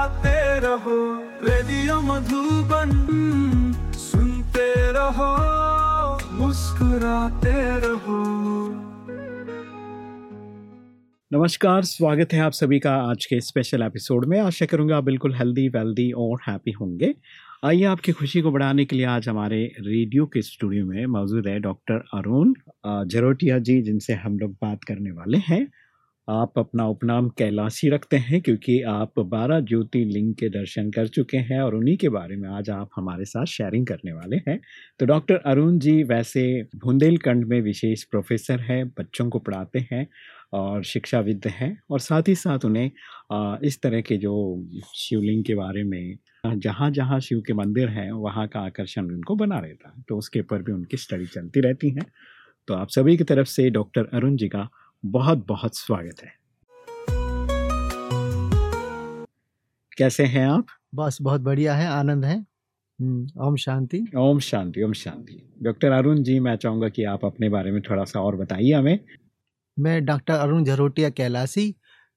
मुस्कुराते रहो, रेडियो मधुबन, सुनते रहो, मुस्कुराते रहो। नमस्कार, स्वागत है आप सभी का आज के स्पेशल एपिसोड में। आशा करूँगा आप बिल्कुल हेल्दी वेल्दी और हैप्पी होंगे। आइए आपकी खुशी को बढ़ाने के लिए आज हमारे रेडियो के स्टूडियो में मौजूद है डॉक्टर अरुण जरोटिया जी, जिनसे हम लोग बात करने वाले हैं। आप अपना उपनाम कैलाशी रखते हैं, क्योंकि आप बारह ज्योतिर्लिंग के दर्शन कर चुके हैं और उन्हीं के बारे में आज आप हमारे साथ शेयरिंग करने वाले हैं। तो डॉक्टर अरुण जी वैसे बुंदेलखंड में विशेष प्रोफेसर हैं, बच्चों को पढ़ाते हैं और शिक्षाविद हैं और साथ ही साथ उन्हें इस तरह के जो शिवलिंग के बारे में जहाँ जहाँ शिव के मंदिर हैं, वहाँ का आकर्षण उनको बना रहता है। तो उसके ऊपर भी उनकी स्टडी चलती रहती है। तो आप सभी की तरफ़ से डॉक्टर अरुण जी का बहुत बहुत स्वागत है। कैसे हैं आप? बस बहुत बढ़िया है आनंद है। हम्म, ओम शांति। ओम शांति ओम शांति। डॉक्टर अरुण जी मैं चाहूँगा कि आप अपने बारे में थोड़ा सा और बताइए हमें। मैं डॉक्टर अरुण झरोटिया कैलासी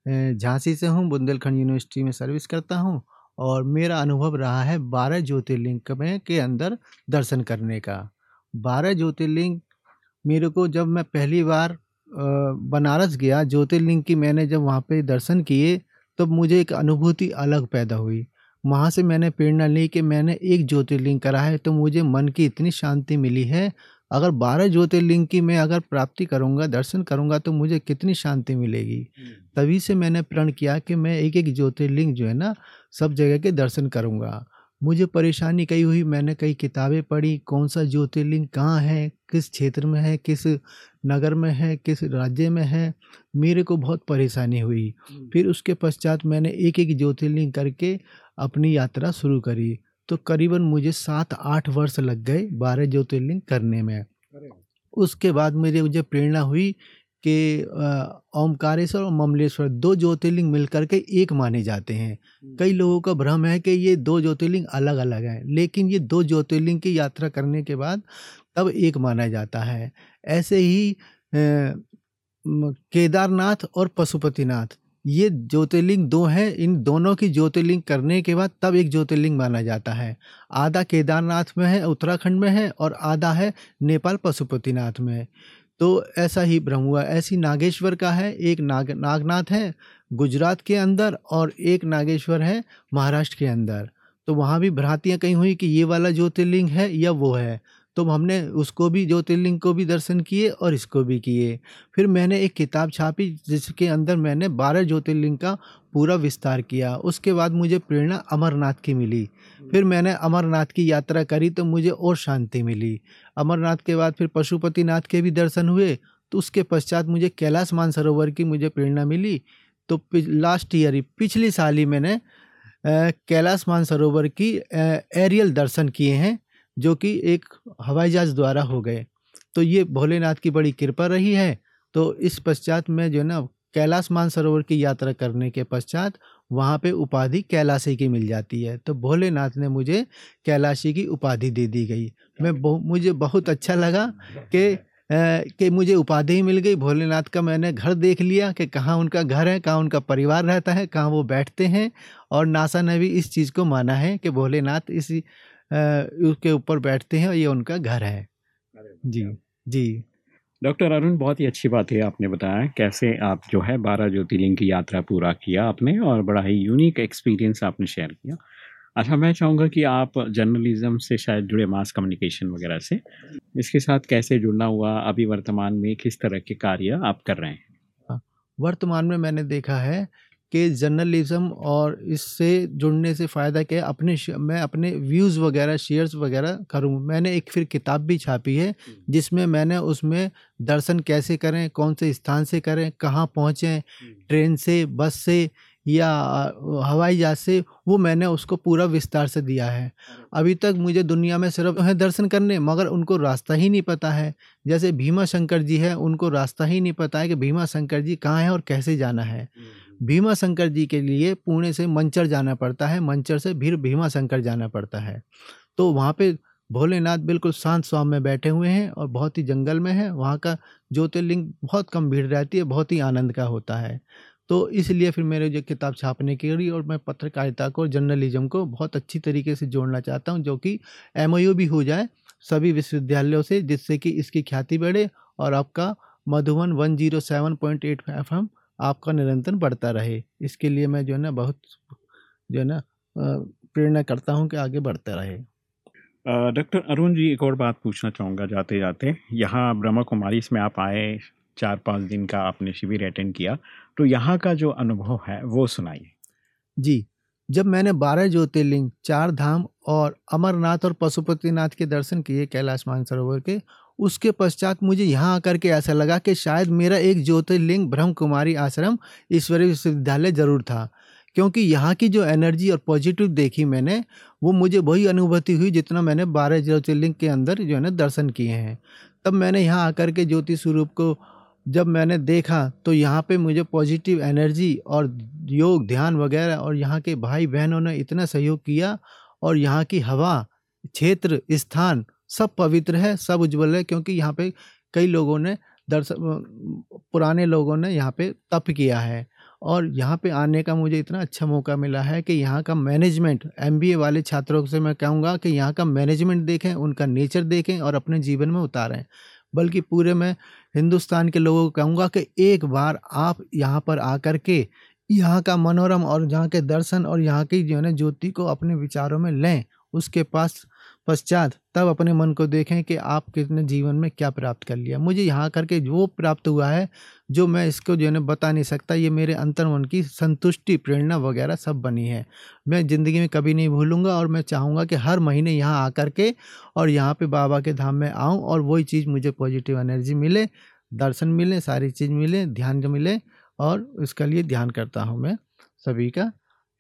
झांसी से हूँ बुंदेलखंड यूनिवर्सिटी में सर्विस करता हूँ और मेरा अनुभव रहा है बारह ज्योतिर्लिंग में के अंदर दर्शन करने का। बारह ज्योतिर्लिंग मेरे को जब मैं पहली बार बनारस गया ज्योतिर्लिंग की मैंने जब वहाँ पे दर्शन किए तब मुझे एक अनुभूति अलग पैदा हुई। वहाँ से मैंने प्रेरणा ली कि मैंने एक ज्योतिर्लिंग करा है तो मुझे मन की इतनी शांति मिली है। अगर बारह ज्योतिर्लिंग की मैं अगर प्राप्ति करूँगा दर्शन करूँगा तो मुझे कितनी शांति मिलेगी? तभी से मैंने प्रण किया कि मैं एक एक ज्योतिर्लिंग जो है ना सब जगह के दर्शन करूँगा। मुझे परेशानी कई हुई मैंने कई किताबें पढ़ी कौन सा ज्योतिर्लिंग कहाँ है किस क्षेत्र में है किस नगर में है किस राज्य में है मेरे को बहुत परेशानी हुई। फिर उसके पश्चात मैंने एक एक ज्योतिर्लिंग करके अपनी यात्रा शुरू करी। तो करीबन मुझे सात आठ वर्ष लग गए बारह ज्योतिर्लिंग करने में। उसके बाद मुझे मुझे प्रेरणा हुई कि ओमकारेश्वर और ममलेश्वर दो ज्योतिर्लिंग मिलकर के एक माने जाते हैं। कई लोगों का भ्रम है कि ये दो ज्योतिर्लिंग अलग अलग हैं लेकिन ये दो ज्योतिर्लिंग की यात्रा करने के बाद तब एक माना जाता है। ऐसे ही केदारनाथ और पशुपतिनाथ ये ज्योतिर्लिंग दो हैं इन दोनों की ज्योतिर्लिंग करने के बाद तब एक ज्योतिर्लिंग माना जाता है। आधा केदारनाथ में है उत्तराखंड में है और आधा है नेपाल पशुपतिनाथ में। तो ऐसा ही भ्रम हुआ। ऐसी नागेश्वर का है, एक नाग, नागनाथ है गुजरात के अंदर और एक नागेश्वर है महाराष्ट्र के अंदर। तो वहाँ भी भ्रांतियाँ कहीं हुई कि ये वाला ज्योतिर्लिंग है या वो है? तो हमने उसको भी, ज्योतिर्लिंग को भी दर्शन किए और इसको भी किए। फिर मैंने एक किताब छापी, जिसके अंदर मैंने बारह ज्योतिर्लिंग का पूरा विस्तार किया। उसके बाद मुझे प्रेरणा अमरनाथ की मिली। फिर मैंने अमरनाथ की यात्रा करी तो मुझे और शांति मिली। अमरनाथ के बाद फिर पशुपतिनाथ के भी दर्शन हुए तो उसके पश्चात मुझे कैलाश मानसरोवर की मुझे प्रेरणा मिली। तो लास्ट ईयर ही, पिछली साल ही मैंने कैलाश मानसरोवर की एरियल दर्शन किए हैं। जो कि एक हवाई जहाज़ द्वारा हो गए। तो ये भोलेनाथ की बड़ी कृपा रही है। तो इस पश्चात में जो है ना कैलाश मानसरोवर की यात्रा करने के पश्चात वहाँ पे उपाधि कैलाशी की मिल जाती है। तो भोलेनाथ ने मुझे कैलाशी की उपाधि दे दी गई। मैं बहु, मुझे बहुत अच्छा लगा कि कि मुझे उपाधि मिल गई। भोलेनाथ का मैंने घर देख लिया कि कहाँ उनका घर है कहाँ उनका परिवार रहता है कहाँ वो बैठते हैं। और नासा ने भी इस चीज़ को माना है कि भोलेनाथ इस उसके ऊपर बैठते हैं और ये उनका घर है। जी जी। डॉक्टर अरुण बहुत ही अच्छी बात है आपने बताया कैसे आप जो है बारह ज्योतिर्लिंग की यात्रा पूरा किया आपने और बड़ा ही यूनिक एक्सपीरियंस आपने शेयर किया। अच्छा मैं चाहूँगा कि आप जर्नलिज्म से शायद जुड़े मास कम्युनिकेशन वगैरह से इसके साथ कैसे जुड़ना हुआ अभी वर्तमान में किस तरह के कार्य आप कर रहे हैं वर्तमान में मैंने देखा है कि जर्नलिज्म और इससे जुड़ने से फ़ायदा क्या है? अपने मैं अपने व्यूज़ वगैरह शेयर्स वगैरह करूँ। मैंने एक फिर किताब भी छापी है जिसमें मैंने उसमें दर्शन कैसे करें कौन से स्थान से करें कहाँ पहुँचें ट्रेन से बस से या हवाई जहाज़ से वो मैंने उसको पूरा विस्तार से दिया है। अभी तक मुझे दुनिया में सिर्फ़ है दर्शन करने मगर उनको रास्ता ही नहीं पता है। जैसे भीमा शंकर जी है उनको रास्ता ही नहीं पता है कि भीमा शंकर जी कहाँ हैं और कैसे जाना है। भीमा शंकर जी के लिए पुणे से मंचर जाना पड़ता है मंचर से फिर भीमा शंकर जाना पड़ता है। तो वहाँ पे भोलेनाथ बिल्कुल शांत स्वाम में बैठे हुए हैं और बहुत ही जंगल में है। वहाँ का ज्योतिर्लिंग बहुत कम भीड़ रहती है बहुत ही आनंद का होता है। तो इसलिए फिर मेरे जो किताब छापने की रही और मैं पत्रकारिता को जर्नलिज्म को बहुत अच्छी तरीके से जोड़ना चाहता हूँ, जो कि एमओयू भी हो जाए, सभी विश्वविद्यालयों से, जिससे कि इसकी ख्याति बढ़े और आपका Madhuban one zero seven point eight F M आपका निरंतर बढ़ता रहे। इसके लिए मैं जो है ना, बहुत जो है ना प्रेरणा करता हूँ कि आगे बढ़ता रहे। डॉक्टर अरुण जी, एक और बात पूछना चाहूँगा जाते जाते यहाँ ब्रह्मा कुमारी, इसमें आप आए चार पाँच दिन का आपने शिविर अटेंड किया तो यहाँ का जो अनुभव है, वो सुनाइए। जी, जब मैंने बारह ज्योतिर्लिंग, चार धाम और अमरनाथ और पशुपतिनाथ के दर्शन किए कैलाश मानसरोवर के, उसके पश्चात मुझे यहाँ आकर के ऐसा लगा कि शायद मेरा एक ज्योतिर्लिंग ब्रह्म कुमारी आश्रम ईश्वरीय विश्वविद्यालय ज़रूर था, क्योंकि यहाँ की जो एनर्जी और पॉजिटिव देखी मैंने, वो मुझे वही अनुभूति हुई जितना मैंने बारह ज्योतिर्लिंग के अंदर जो है ना दर्शन किए हैं। तब मैंने यहाँ आकर के ज्योति स्वरूप को जब मैंने देखा तो यहाँ पे मुझे पॉजिटिव एनर्जी और योग, ध्यान वगैरह और यहाँ के भाई बहनों ने इतना सहयोग किया और यहाँ की हवा, क्षेत्र, स्थान सब पवित्र है, सब उज्जवल है क्योंकि यहाँ पे कई लोगों ने दर्शन पुराने लोगों ने यहाँ पे तप किया है। और यहाँ पे आने का मुझे इतना अच्छा मौका मिला है कि यहाँ का मैनेजमेंट एमबीए वाले छात्रों से मैं कहूँगा कि यहाँ का मैनेजमेंट देखें, उनका नेचर देखें और अपने जीवन में उतारें। बल्कि पूरे मैं हिंदुस्तान के लोगों को कहूँगा कि एक बार आप यहाँ पर आकर के यहाँ का मनोरम और यहाँ के दर्शन और यहाँ की जो है ज्योति को अपने विचारों में लें, उसके पास पश्चात तब अपने मन को देखें कि आप कितने जीवन में क्या प्राप्त कर लिया। मुझे यहाँ करके जो प्राप्त हुआ है जो मैं इसको जो है बता नहीं सकता, ये मेरे अंतर मन की संतुष्टि, प्रेरणा वगैरह सब बनी है। मैं ज़िंदगी में कभी नहीं भूलूँगा और मैं चाहूँगा कि हर महीने यहाँ आकर के और यहाँ पे बाबा के धाम में आऊँ और वही चीज़ मुझे पॉजिटिव एनर्जी मिले, दर्शन मिले, सारी चीज़ मिले, ध्यान मिले और इसके लिए ध्यान करता हूँ मैं सभी का।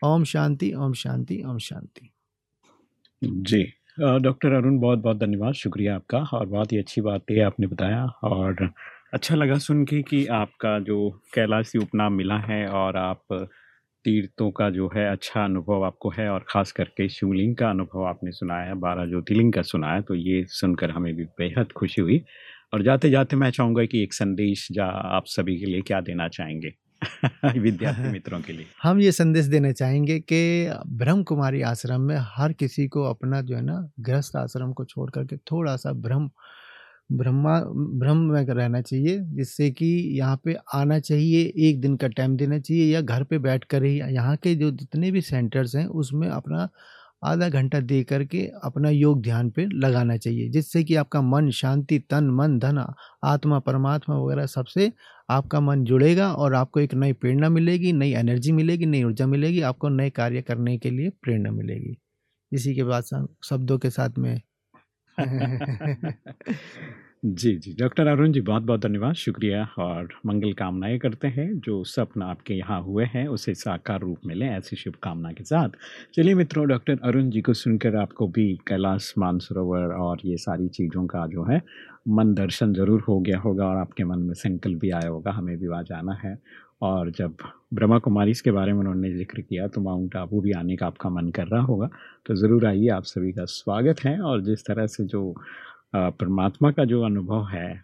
ओम शांति ओम शांति ओम शांति। जी डॉक्टर अरुण बहुत बहुत धन्यवाद, शुक्रिया आपका और बहुत ही अच्छी बात है आपने बताया और अच्छा लगा सुन के कि आपका जो कैलाशी उपनाम मिला है और आप तीर्थों का जो है अच्छा अनुभव आपको है और ख़ास करके शिवलिंग का अनुभव आपने सुनाया है बारह ज्योतिर्लिंग का सुनाया तो ये सुनकर हमें भी बेहद खुशी हुई। और जाते जाते मैं चाहूँगा कि एक संदेश जा आप सभी के लिए क्या देना चाहेंगे? विद्यार्थी मित्रों के लिए। हम ये संदेश देना चाहेंगे कि ब्रह्म कुमारी आश्रम में हर किसी को अपना जो है ना गृहस्थ आश्रम को छोड़ करके थोड़ा सा ब्रह्म ब्रह्मा ब्रह्म में रहना चाहिए जिससे कि यहाँ पे आना चाहिए एक दिन का टाइम देना चाहिए या घर पे बैठ कर ही यहाँ के जो जितने भी सेंटर्स हैं उसमें अपना आधा घंटा दे करके अपना योग ध्यान पे लगाना चाहिए जिससे कि आपका मन शांति तन मन धन आत्मा परमात्मा वगैरह सबसे आपका मन जुड़ेगा और आपको एक नई प्रेरणा मिलेगी नई एनर्जी मिलेगी नई ऊर्जा मिलेगी आपको नए कार्य करने के लिए प्रेरणा मिलेगी। इसी के बाद शब्दों के साथ में जी जी। डॉक्टर अरुण जी बहुत बहुत धन्यवाद। शुक्रिया और मंगल कामनाएँ करते हैं। जो सपन आपके यहाँ हुए हैं, उसे साकार रूप में लें ऐसी शुभकामना के साथ। चलिए मित्रों, डॉक्टर अरुण जी को सुनकर आपको भी कैलाश, मानसरोवर और ये सारी चीज़ों का जो है, मन दर्शन ज़रूर हो गया होगा और आपके मन में संकल्प भी आया होगा, हमें भी वहाँ जाना है। और जब ब्रह्मा कुमारी इसके बारे में उन्होंने ज़िक्र किया तो माउंट आबू भी आने का आपका मन कर रहा होगा। तो ज़रूर आइए, आप सभी का स्वागत है। और जिस तरह से जो परमात्मा का जो अनुभव है,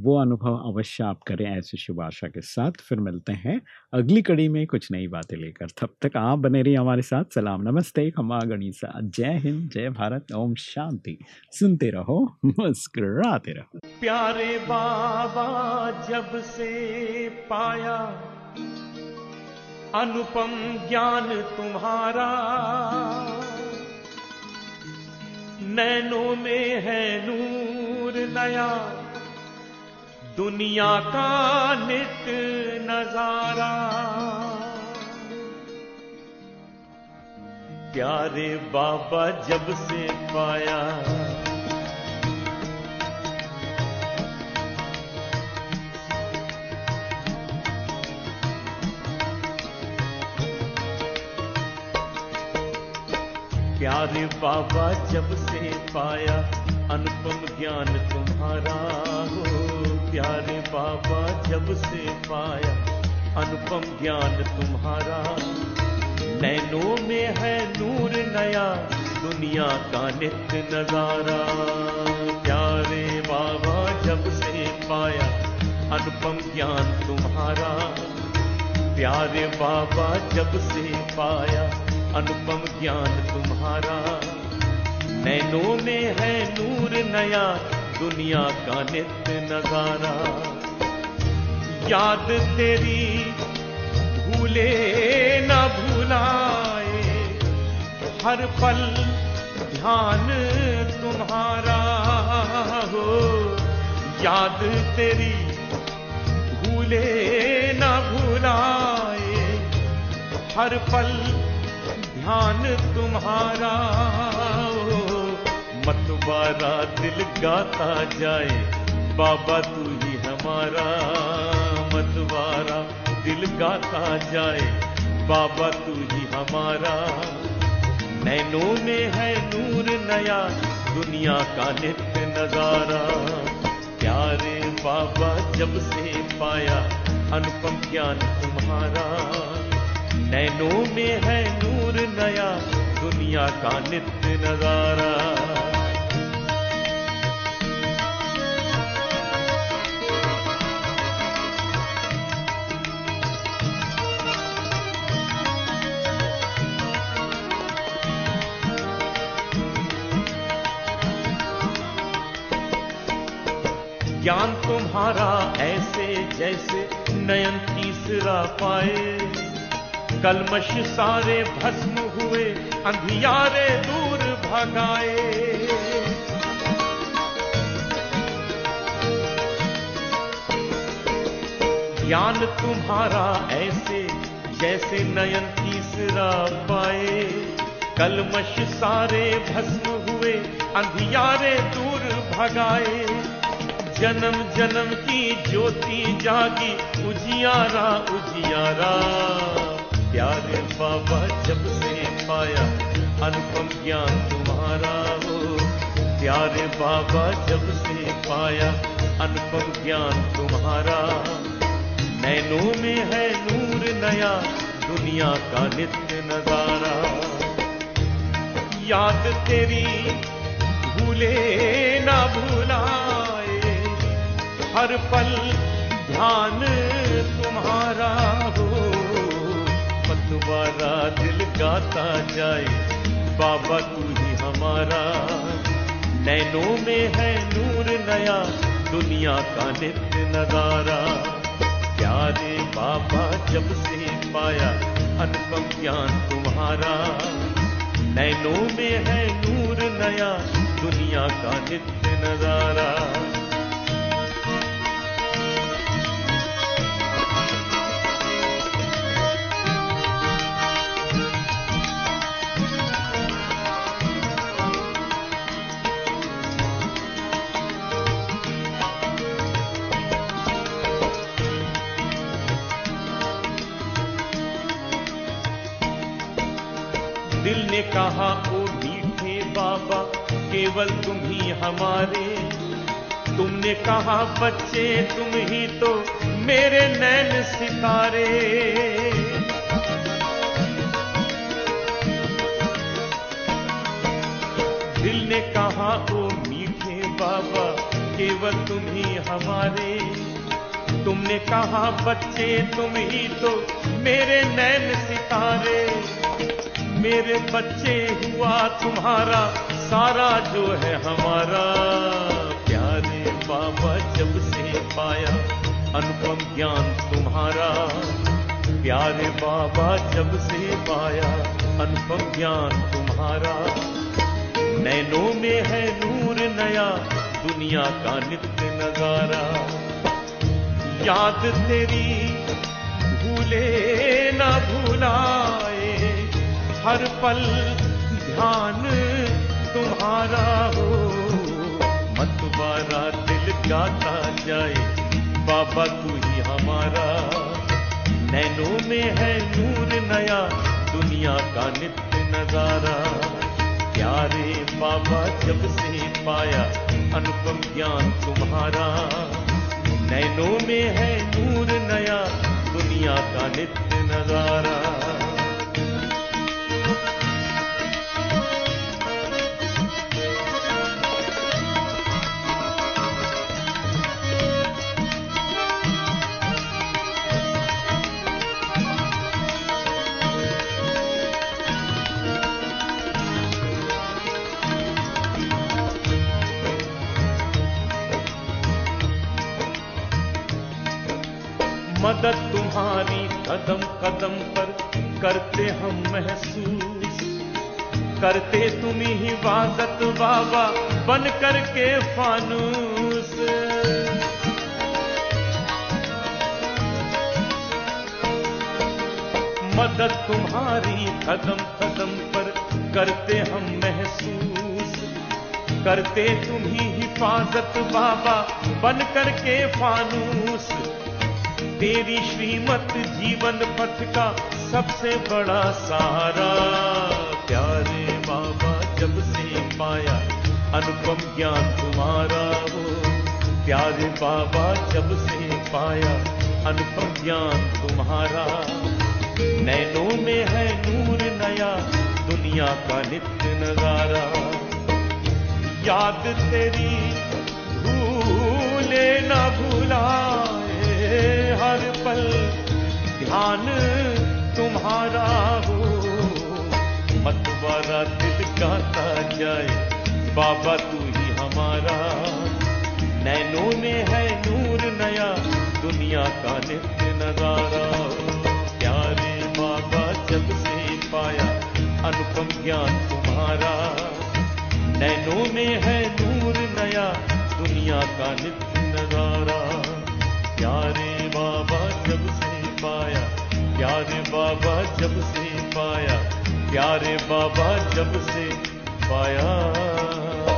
वो अनुभव अवश्य आप करें ऐसी शुभ आशा के साथ। फिर मिलते हैं अगली कड़ी में कुछ नई बातें लेकर। तब तक आप बने रहिए हमारे साथ। सलाम, नमस्ते। खमा गणिसा। जय हिंद, जय भारत। ओम शांति। सुनते रहो, मुस्कुराते रहो। प्यारे बाबा, जब से पाया अनुपम ज्ञान तुम्हारा नैनों में है नूर नया। दुनिया का नित नज़ारा। प्यारे बाबा जब से पाया प्यारे बाबा जब से पाया अनुपम ज्ञान तुम्हारा हो। प्यारे बाबा जब से पाया अनुपम ज्ञान तुम्हारा। नैनों में है नूर नया, दुनिया का नित्य नज़ारा। प्यारे बाबा जब से पाया अनुपम ज्ञान तुम्हारा। प्यारे बाबा जब से पाया अनुपम ज्ञान तुम्हारा। नैनों में है नूर नया, दुनिया का नित्य नज़ारा याद तेरी भूले न भूलाए, हर पल ध्यान तुम्हारा। हो, याद तेरी भूले न भूलाए, हर पल ध्यान तुम्हारा मतवारा दिल गाता जाए, बाबा तू ही हमारा। मतवारा दिल गाता जाए, बाबा तू ही हमारा। नैनों में है नूर नया, दुनिया का नित्य नज़ारा। प्यारे बाबा जब से पाया, अनुपम ज्ञान तुम्हारा। नैनों में है नूर नया दुनिया का नित्य नज़ारा। ज्ञान तुम्हारा ऐसे जैसे नयन तीसरा पाए। कलमश सारे भस्म हुए, अंधियारे दूर भगाए। ज्ञान तुम्हारा ऐसे, जैसे नयन तीसरा पाए। कलमश सारे भस्म हुए, अंधियारे दूर भगाए। जन्म जन्म की ज्योति जागी, उजियारा उजियारा। प्यारे बाबा, जब से पाया अनुपम ज्ञान तुम्हारा हो। प्यारे बाबा, जब से पाया अनुपम ज्ञान तुम्हारा। नैनों में है नूर नया, दुनिया का नित्य नज़ारा। याद तेरी भूले ना भूलाए, हर पल ध्यान तुम्हारा हो। मतवारा दिल गाता जाए, बाबा तू ही हमारा। नैनों में है नूर नया, दुनिया का नित्य नज़ारा। प्यारे बाबा जब से पाया, अनुपम ज्ञान तुम्हारा। नैनों में है नूर नया, दुनिया का नित्य नज़ारा। कहा, ओ मीठे बाबा, केवल तुम ही हमारे। तुमने कहा, बच्चे, तुम ही तो मेरे नैन सितारे। दिल ने कहा, ओ मीठे बाबा, केवल तुम ही हमारे। तुमने कहा, बच्चे, तुम ही तो मेरे नैन सितारे। मेरे बच्चे हुआ तुम्हारा, सारा जो है हमारा। प्यारे बाबा जब से पाया अनुपम ज्ञान तुम्हारा। प्यारे बाबा जब से पाया अनुपम ज्ञान तुम्हारा। नैनों में है नूर नया, दुनिया का नित्य नज़ारा। याद तेरी भूले हर पल ध्यान तुम्हारा हो। मतवारा दिल गाता जाए, बाबा तू ही हमारा। नैनों में है नूर नया, दुनिया का नित्य नज़ारा। प्यारे बाबा जब से पाया, अनुपम ज्ञान तुम्हारा। नैनों में है नूर नया, दुनिया का नित्य नज़ारा। कदम कदम पर करते हम महसूस। करते तुम ही हिफाजत बाबा बन करके फानूस। मदद तुम्हारी कदम कदम पर करते हम महसूस। करते तुम ही हिफाजत बाबा बन करके फानूस। तेरी श्रीमत जीवन पथ का सबसे बड़ा सहारा। प्यारे बाबा, जब से पाया अनुपम ज्ञान तुम्हारा हो, प्यारे बाबा, जब से पाया अनुपम ज्ञान तुम्हारा। नैनों में है नूर नया, दुनिया का नित्य नज़ारा। याद तेरी भूले न भुलाए हर पल ध्यान तुम्हारा हो। मतवारा दिल गाता जाए, बाबा तू ही हमारा। नैनों में है नूर नया, दुनिया का नित्य नज़ारा। प्यारे बाबा जब से पाया अनुपम ज्ञान तुम्हारा। नैनों में है नूर नया, दुनिया का नित्य नज़ारा। प्यारे बाबा जब से पाया प्यारे बाबा जब से पाया प्यारे बाबा जब से पाया।